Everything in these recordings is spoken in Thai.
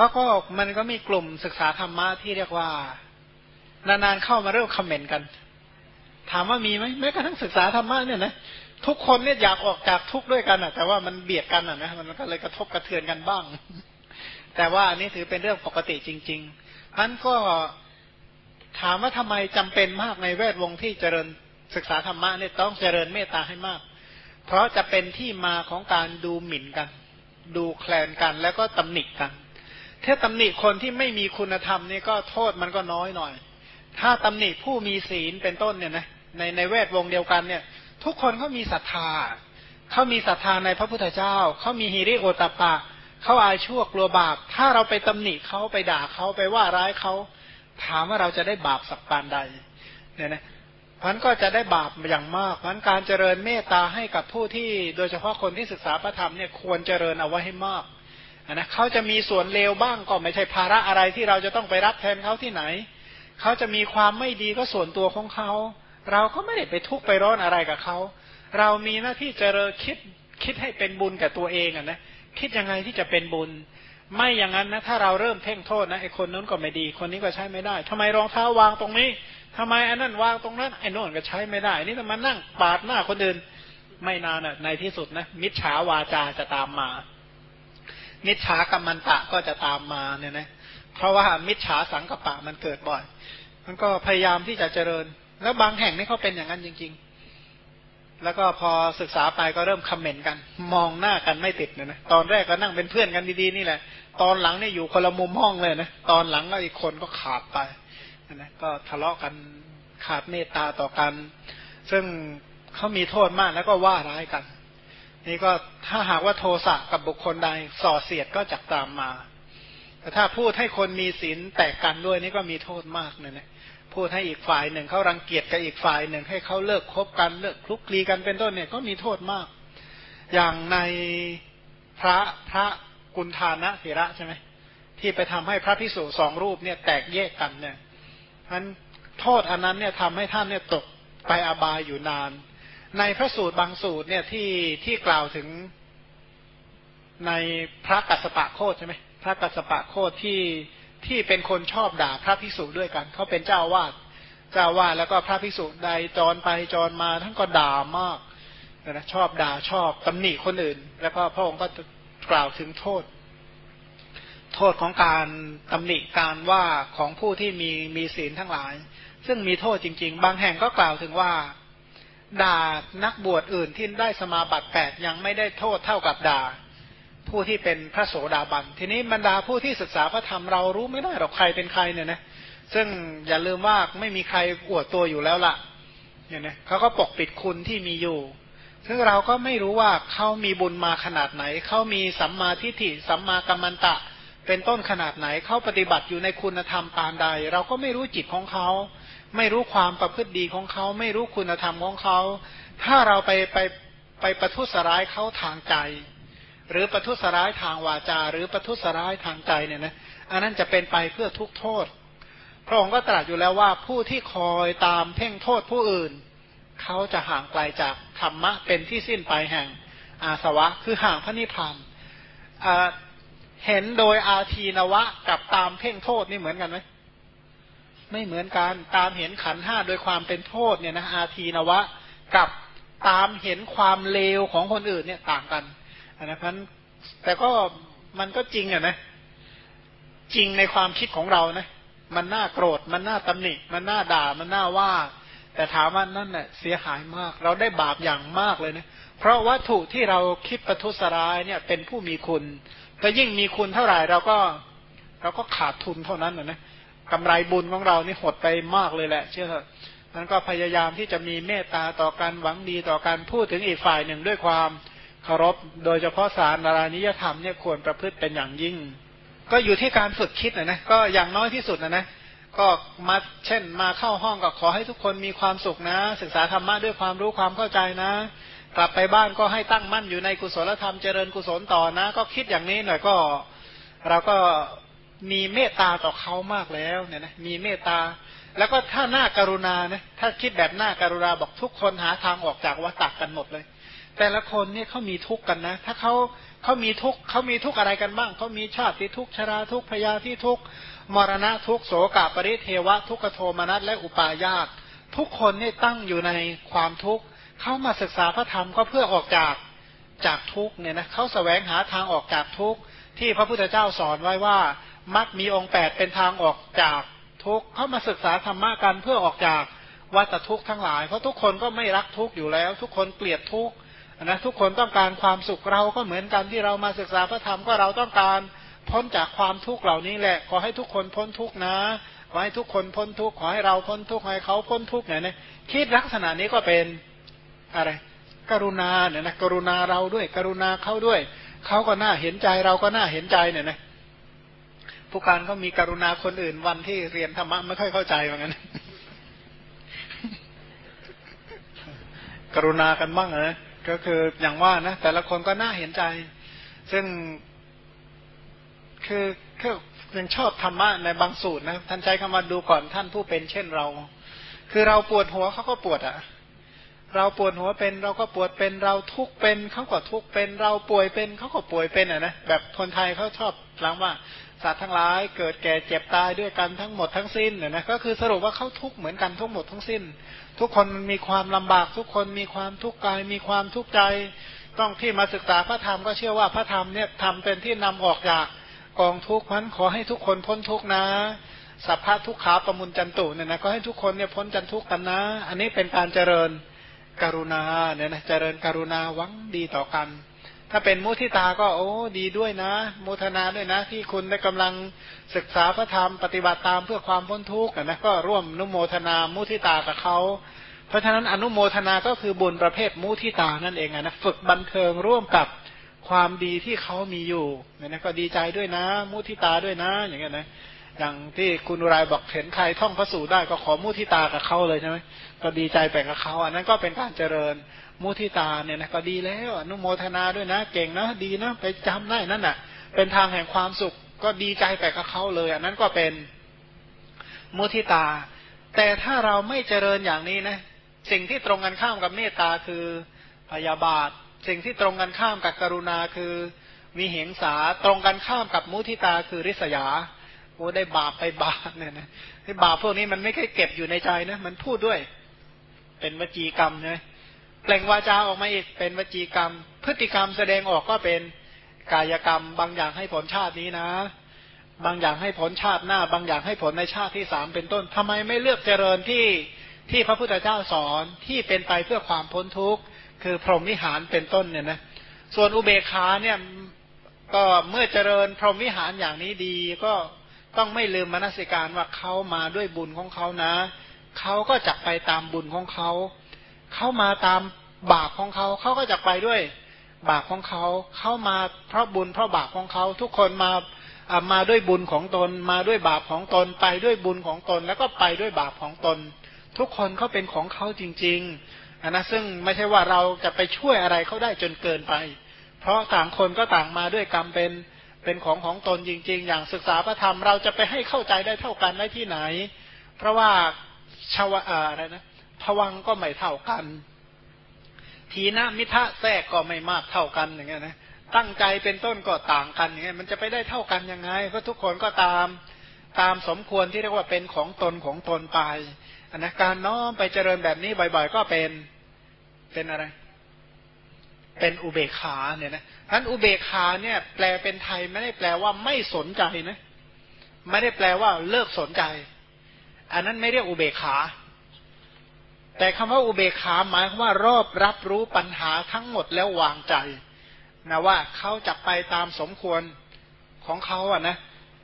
ราะก็มันก็มีกลุ่มศึกษาธรรมะที่เรียกว่า นานๆเข้ามาเริ่มคอมเมนต์กัน ถามว่ามีไหมแม้กระทั่งศึกษาธรรมะเนี่ยนะทุกคนเนี่ยอยากออกจากทุกข์ด้วยกันอะ แต่ว่ามันเบียดกันอะนะมันก็เลยกระทบกระเทือนกันบ้าง แต่ว่าอันนี้ถือเป็นเรื่องปกติจริงๆนั้นก็ถามว่าทำไมจำเป็นมากในแวดวงที่เจริญศึกษาธรรมะเนี่ยต้องเจริญเมตตาให้มาก เพราะจะเป็นที่มาของการดูหมิ่นกัน ดูแคลนกันแล้วก็ตำหนิกัน ถ้าตำหนิคนที่ไม่มีคุณธรรมนี่ก็โทษมันก็น้อยหน่อย ถ้าตำหนิผู้มีศีลเป็นต้นเนี่ยนะในในแวดวงเดียวกันเนี่ย ทุกคนเขามีศรัทธาเขามีศรัทธาในพระพุทธเจ้าเขามีฮิริโอตปะเขาอายชั่วกลัวบาป ถ้าเราไปตำหนิเขาไปด่าเขาไปว่าร้ายเขาถามว่าเราจะได้บาปสักปานใดเนี่ยนะพันก็จะได้บาปอย่างมากพันการเจริญเมตตาให้กับผู้ที่โดยเฉพาะคนที่ศึกษาพระธรรมเนี่ยควรเจริญเอาไว้ให้มาก นะเขาจะมีส่วนเลวบ้างก็ไม่ใช่ภาระอะไรที่เราจะต้องไปรับแทนเขาที่ไหน เขาจะมีความไม่ดีก็ส่วนตัวของเขา เราก็ไม่ได้ไปทุกข์ไปร้อนอะไรกับเขา เรามีหน้าที่เจริญคิดคิดให้เป็นบุญกับตัวเองอะนะคิดยังไงที่จะเป็นบุญ ไม่อย่างนั้นนะถ้าเราเริ่มเพ่งโทษนะไอ้คนนั้นก็ไม่ดี คนนี้ก็ใช้ไม่ได้ทำไมรองเท้าวางตรงนี้ทำไมอันนั้นวางตรงนั้นไอ้โน่นก็ใช้ไม่ได้ นี่ถ้ามนั่งปาดหน้าคนอื่นไม่นานอะในที่สุดนะมิจฉาวาจาจะตามมา มิจฉากรรมันตะก็จะตามมาเนี่ยนะเพราะว่ามิจฉาสังกปะมันเกิดบ่อย มันก็พยายามที่จะเจริญ แล้วบางแห่งนี่เขาเป็นอย่างนั้นจริง ๆ แล้วก็พอศึกษาไปก็เริ่มคอมเมนต์กัน มองหน้ากันไม่ติดเนี่ยนะตอนแรกก็นั่งเป็นเพื่อนกันดีๆนี่แหละ ตอนหลังเนี่ยอยู่คนละมุมห้องเลยนะตอนหลังก็อีกคนก็ขาดไปนะก็ทะเลาะกันขาดเมตตาต่อกัน ซึ่งเขามีโทษมากแล้วก็ว่าร้ายกัน นี่ก็ถ้าหากว่าโทสะกับบุคคลใดส่อเสียดก็จะตามมา แต่ถ้าพูดให้คนมีศีลแตกกันด้วยนี่ก็มีโทษมากเนี่ยนะพูดให้อีกฝ่ายหนึ่งเขารังเกียจกับอีกฝ่ายหนึ่งให้เขาเลิกคบกันเลิกคลุกคลีกันเป็นต้นเนี่ยก็มีโทษมาก อย่างในพระพระกุณฑานะเถระใช่ไหมที่ไปทำให้พระพิสุสองรูปเนี่ยแตกแยกกันเนี่ยนั้นโทษอันนั้นเนี่ยทำให้ท่านเนี่ยตกไปอบายอยู่นาน ในพระสูตรบางสูตรเนี่ยที่ที่กล่าวถึงในพระกัสสปะโคดใช่ไหมพระกัสสปะโคดที่ที่เป็นคนชอบด่าพระภิกษุด้วยกัน เขาเป็นเจ้าวาดเจ้าวาดแล้วก็พระภิกษุใดจรไปจรมาท่านก็ด่ามากนะชอบด่าชอบตำหนิคนอื่น แล้วก็พระองค์ก็กล่าวถึงโทษ โทษของการตำหนิการว่าของผู้ที่มีมีศีลทั้งหลาย ซึ่งมีโทษจริง ๆ บางแห่งก็กล่าวถึงว่า ด่านักบวชอื่นที่ได้สมาบัติแปดยังไม่ได้โทษเท่ากับด่า ผู้ที่เป็นพระโสดาบัน ทีนี้บรรดาผู้ที่ศึกษาพระธรรมเรารู้ไม่ได้หรอกใครเป็นใครเนี่ยนะซึ่งอย่าลืมว่าไม่มีใครอวดตัวอยู่แล้วละ่ะเนี่ยนะเขาก็ปกปิดคุณที่มีอยู่ ซึ่งเราก็ไม่รู้ว่าเขามีบุญมาขนาดไหน เขามีสัมมาทิฏฐิสัมมากัมมันตะ เป็นต้นขนาดไหน เขาปฏิบัติอยู่ในคุณธรรมปานใด เราก็ไม่รู้จิตของเขา ไม่รู้ความประพฤติดีของเขา ไม่รู้คุณธรรมของเขา ถ้าเราไปไปไปประทุษร้ายเขาทางใจ หรือประทุษร้ายทางวาจา หรือประทุษร้ายทางใจเนี่ยนะอันนั้นจะเป็นไปเพื่อทุกโทษ พระองค์ก็ตรัสอยู่แล้วว่าผู้ที่คอยตามเพ่งโทษผู้อื่น เขาจะห่างไกลจากธรรมะเป็นที่สิ้นไปแห่งอาสวะ คือห่างพระนิพพานเห็นโดยอาทีนวะกับตามเพ่งโทษนี่เหมือนกันไหม ไม่เหมือนกันตามเห็นขันห้าโดยความเป็นโทษเนี่ยนะอาทีนวะ กับตามเห็นความเลวของคนอื่นเนี่ยต่างกันนะพันแต่ก็มันก็จริงอะนะ จริงในความคิดของเรานะมันน่าโกรธ มันน่าตำหนิ มันน่าด่า มันน่าว่า แต่ถามว่านั่นเน่ะเสียหายมาก เราได้บาปอย่างมากเลยนะ เพราะวัตถุที่เราคิดประทุษร้ายเนี่ยเป็นผู้มีคุณ แต่ยิ่งมีคุณเท่าไหร่เราก็เราก็ขาดทุนเท่านั้นนะ กำไรบุญของเรานี่หดไปมากเลยแหละ เชื่อนั้นก็พยายามที่จะมีเมตตาต่อกันหวังดีต่อกันพูดถึงอีกฝ่ายหนึ่งด้วยความเคารพ โดยเฉพาะสารนารานิยธรรมเนี่ยควรประพฤติเป็นอย่างยิ่ง ก็อยู่ที่การฝึกคิดนะนะก็อย่างน้อยที่สุดนะนะก็มาเช่นมาเข้าห้องก็ขอให้ทุกคนมีความสุขนะ ศึกษาธรรมะด้วยความรู้ความเข้าใจนะ กลับไปบ้านก็ให้ตั้งมั่นอยู่ในกุศลธรรมเจริญกุศลต่อนะ ก็คิดอย่างนี้หน่อยก็ เราก็ มีเมตตาต่อเขามากแล้วเนี่ยนะมีเมตตา แล้วก็ถ้าหน้าการุณานะถ้าคิดแบบหน้าการุณาบอกทุกคนหาทางออกจากวัฏฏกันหมดเลย แต่ละคนเนี่ยเขามีทุกข์กันนะ ถ้าเขาเขามีทุกข์เขามีทุกข์อะไรกันบ้างเขามีชาติทุกข์ชราทุกข์พยาธิทุกข์มรณะทุกโสกปริเทวะ ทุกขโทมนัสและอุปาญาตทุกคนเนี่ยตั้งอยู่ในความทุกข์เขามาศึกษาพระธรรมก็เพื่อออกจากจากทุกเนี่ยนะเขาแสวงหาทางออกจากทุกที่พระพุทธเจ้าสอนไว้ว่า มักมีองค์แปดเป็นทางออกจากทุกเข้ามาศึกษาธรรมะกันเพื่อออกจากวัฏทุกข์ทั้งหลาย เพราะทุกคนก็ไม่รักทุกข์อยู่แล้ว ทุกคนเกลียดทุกข์นะทุกคนต้องการความสุขเราก็เหมือนกันที่เรามาศึกษาพระธรรมก็เราต้องการพ้นจากความทุกข์เหล่านี้แหละ ขอให้ทุกคนพ้นทุกข์นะ ขอให้ทุกคนพ้นทุกข์ขอให้เราพ้นทุกข์ให้เขาพ้นทุกข์เนี่ยนะคิดลักษณะนี้ก็เป็นอะไร กรุณาเนี่ยนะกรุณาเราด้วย กรุณาเขาด้วยเขาก็น่าเห็นใจเราก็น่าเห็นใจเนี่ยนะ ผู้การเขามีกรุณาคนอื่นวันที่เรียนธรรมะไม่ค่อยเข้าใจเหมือนกันกรุณากันบ้างนะก็คืออย่างว่านะแต่ละคนก็น่าเห็นใจ ซึ่งคือคือยังชอบธรรมะในบางสูตรนะท่านใช้คำว่าดูก่อนท่านผู้เป็นเช่นเรา คือเราปวดหัวเขาก็ปวดอะ่ะ เราปวดหัวเป็นเราก็ปวดเป็นเราทุกเป็นเขาก็ทุกเป็น เราป่วยเป็นเขาก็ป่วยเป็นอะนะแบบคนไทยเขาชอบหลังว่า สัตว์ทั้งหลายเกิดแก่เจ็บตายด้วยกันทั้งหมดทั้งสิ้นเนี่ยนะก็คือสรุปว่าเขาทุกข์เหมือนกันทั้งหมดทั้งสิ้น ทุกคนมีความลำบากทุกคนมีความทุกข์กายมีความทุกข์ใจ ต้องที่มาศึกษาพระธรรมก็เชื่อว่าพระธรรมเนี่ยทำเป็นที่นำออกจากกองทุกข์นั้นขอให้ทุกคนพ้นทุกข์นะสัพพะทุกขาประมุนจันตุเนี่ยนะก็ให้ทุกคนเนี่ยพ้นจันทุกข์กันนะ อันนี้เป็นการเจริญกรุณาเนี่ยนะเจริญกรุณาหวังดีต่อกัน ถ้าเป็นมุทิตาก็โอ้ดีด้วยนะโมทนาด้วยนะ ที่คุณได้กำลังศึกษาพระธรรมปฏิบัติตามเพื่อความพ้นทุกข์นะก็ร่วมนุโมทนามุทิตากับเขาเพราะฉะนั้นอนุโมทนาก็คือบุญประเภทมุทิตานั่นเองนะฝึกบันเทิงร่วมกับความดีที่เขามีอยู่เนี่ยนะก็ดีใจด้วยนะ มุทิตาด้วยนะ อย่างเงี้ยนะอย่างที่คุณรายบอกเห็นใครท่องพระสูตรได้ก็ขอมุทิตากับเขาเลยใช่ไหมก็ดีใจไปกับเขาอันนั้นก็เป็นการเจริญ มุทิตาเนี่ยนะก็ดีแล้วอนุโมทนาด้วยนะ เก่งนะดีนะไปจำได้นั่นน่ะ เป็นทางแห่งความสุขก็ดีใจไปกับเขาเลย อันนั้นก็เป็นมุทิตา แต่ถ้าเราไม่เจริญอย่างนี้นะ สิ่งที่ตรงกันข้ามกับเมตตาคือพยาบาท สิ่งที่ตรงกันข้ามกับกรุณาคือมีเหงสาตรงกันข้ามกับมุทิตาคือริษยาโอ้ได้บาปไปบาปเนี่ยนะบาปพวกนี้มันไม่ค่อยเก็บอยู่ในใจนะ มันพูดด้วย เป็นวจีกรรมใช่ไหม เปล่งวาจาออกมาอีกเป็นวจีกรรม พฤติกรรมแสดงออกก็เป็นกายกรรม บางอย่างให้ผลชาตินี้นะ บางอย่างให้ผลชาติหน้า บางอย่างให้ผลในชาติที่สามเป็นต้นทำไมไม่เลือกเจริญที่ที่พระพุทธเจ้าสอนที่เป็นไปเพื่อความพ้นทุกข์คือพรหมวิหารเป็นต้นเนี่ยนะส่วนอุเบกขาเนี่ยก็เมื่อเจริญพรหมวิหารอย่างนี้ดีก็ต้องไม่ลืมมนสิการว่าเขามาด้วยบุญของเขานะ เขาก็จะไปตามบุญของเขา เข้ามาตามบาปของเขาเขาก็จะไปด้วยบาปของเขาเข้ามาเพราะบุญเพราะบาปของเขาทุกคนมามาด้วยบุญของตน มาด้วยบาปของตน ไปด้วยบุญของตน แล้วก็ไปด้วยบาปของตน ทุกคนเขาเป็นของเขาจริงๆนนะซึ่งไม่ใช่ว่าเราจะไปช่วยอะไรเขาได้จนเกินไป เพราะต่างคนก็ต่างมาด้วยกรรมเป็นเป็นของของตนจริง ๆ อย่างศึกษาพระธรรมเราจะไปให้เข้าใจได้เท่ากันได้ที่ไหน เพราะว่าชาวอะไรนะ ผวังก็ไม่เท่ากัน ทีนะมิทะแทรกก็ไม่มากเท่ากันอย่างเงี้ยนะตั้งใจเป็นต้นก็ต่างกันอย่างเงี้ยมันจะไปได้เท่ากันยังไง เพราะทุกคนก็ตามตามสมควรที่เรียกว่าเป็นของตนของตนไปอันนะการน้อมไปเจริญแบบนี้บ่อย ๆ ก็เป็นเป็นอะไร เป็นอุเบกขาเนี่ยนะท่านอุเบกขาเนี่ย แปลเป็นไทยไม่ได้แปลว่าไม่สนใจนะ ไม่ได้แปลว่าเลิกสนใจ อันนั้นไม่เรียกอุเบกขา แต่คำว่าอุเบกขาหมายว่ารอบรับรู้ปัญหาทั้งหมดแล้ววางใจนะว่าเขาจะไปตามสมควรของเขาอะนะ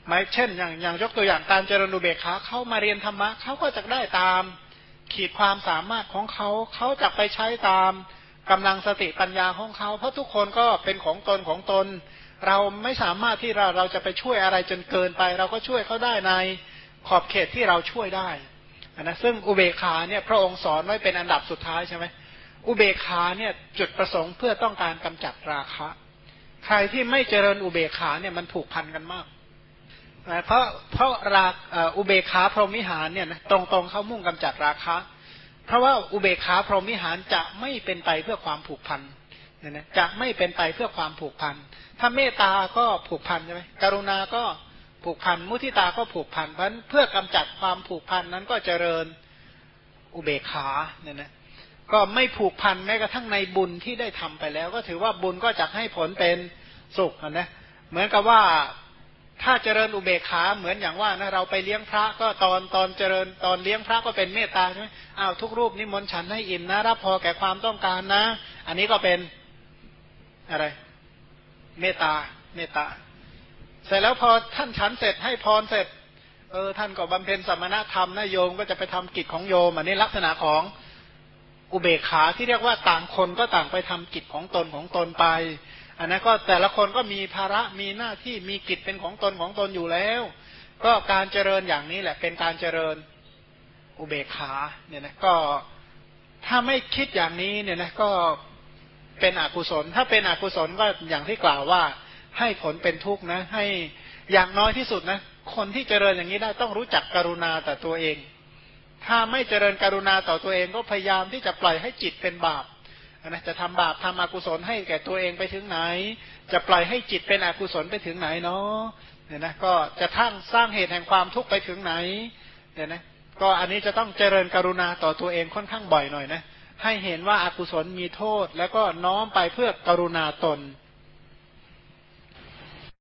หมายเช่น อย่างอย่างยกตัวอย่างการเจริญอุเบกขาเขามาเรียนธรรมะเขาก็จะได้ตามขีดความสามารถของเขาเขาจะไปใช้ตามกำลังสติปัญญาของเขาเพราะทุกคนก็เป็นของตนของตน เราไม่สามารถที่เราเราจะไปช่วยอะไรจนเกินไป เราก็ช่วยเขาได้ในขอบเขตที่เราช่วยได้ นะซึ่งอุเบกขาเนี่ยพระองค์สอนไว้เป็นอันดับสุดท้ายใช่ไหมอุเบกขาเนี่ยจุดประสงค์เพื่อต้องการกำจัดราคะ ใครที่ไม่เจริญอุเบกขาเนี่ยมันผูกพันกันมากนะเพราะเพราะราอุเบกขาพรหมิหารเนี่ยนะตรงๆเขามุ่งกำจัดราคะ เพราะว่าอุเบกขาพรหมิหารจะไม่เป็นไปเพื่อความผูกพันเนี่ยนะจะไม่เป็นไปเพื่อความผูกพันถ้าเมตตาก็ผูกพันใช่ไหมกรุณาก็ ผูกพัน มุทิตาก็ผูกพันเพราะเพื่อกำจัดความผูกพันนั้นก็เจริญอุเบกขาเนี่ยนะก็ไม่ผูกพันแม้กระทั่งในบุญที่ได้ทำไปแล้ว ก็ถือว่าบุญก็จะให้ผลเป็นสุขนะเหมือนกับว่าถ้าเจริญอุเบกขาเหมือนอย่างว่านะเราไปเลี้ยงพระก็ตอนตอนเจริญตอนเลี้ยงพระก็เป็นเมตตาใช่ไหมอ้าวทุกรูปนิมนต์ฉันให้อิ่มนะรับพอแก่ความต้องการนะ อันนี้ก็เป็นอะไร เมตตาเมตตา เสร็จแล้วพอท่านฉันเสร็จให้พรเสร็จ เออท่านก็บำเพ็ญสมณธรรมนะโยมก็จะไปทำกิจของโยม อันนี้ลักษณะของอุเบกขาที่เรียกว่าต่างคนก็ต่างไปทำกิจของตนของตนไป อันนั้นก็แต่ละคนก็มีภาระมีหน้าที่มีกิจเป็นของตนของตนอยู่แล้ว ก็การเจริญอย่างนี้แหละเป็นการเจริญอุเบกขาเนี่ยนะก็ถ้าไม่คิดอย่างนี้เนี่ยนะก็เป็นอกุศล ถ้าเป็นอกุศลก็อย่างที่กล่าวว่า ให้ผลเป็นทุกข์นะ ให้อย่างน้อยที่สุดนะ คนที่เจริญอย่างนี้ได้ต้องรู้จักกรุณาต่อตัวเอง ถ้าไม่เจริญกรุณาต่อตัวเองก็พยายามที่จะปล่อยให้จิตเป็นบาปนะจะทำบาปทำอกุศลให้แก่ตัวเองไปถึงไหน จะปล่อยให้จิตเป็นอกุศลไปถึงไหนเนาะเนี่ยนะก็จะทั้งสร้างเหตุแห่งความทุกข์ไปถึงไหนเนี่ยนะก็อันนี้จะต้องเจริญกรุณาต่อตัวเองค่อนข้างบ่อยหน่อยนะให้เห็นว่าอากุศลมีโทษ แล้วก็น้อมไปเพื่อกรุณาตน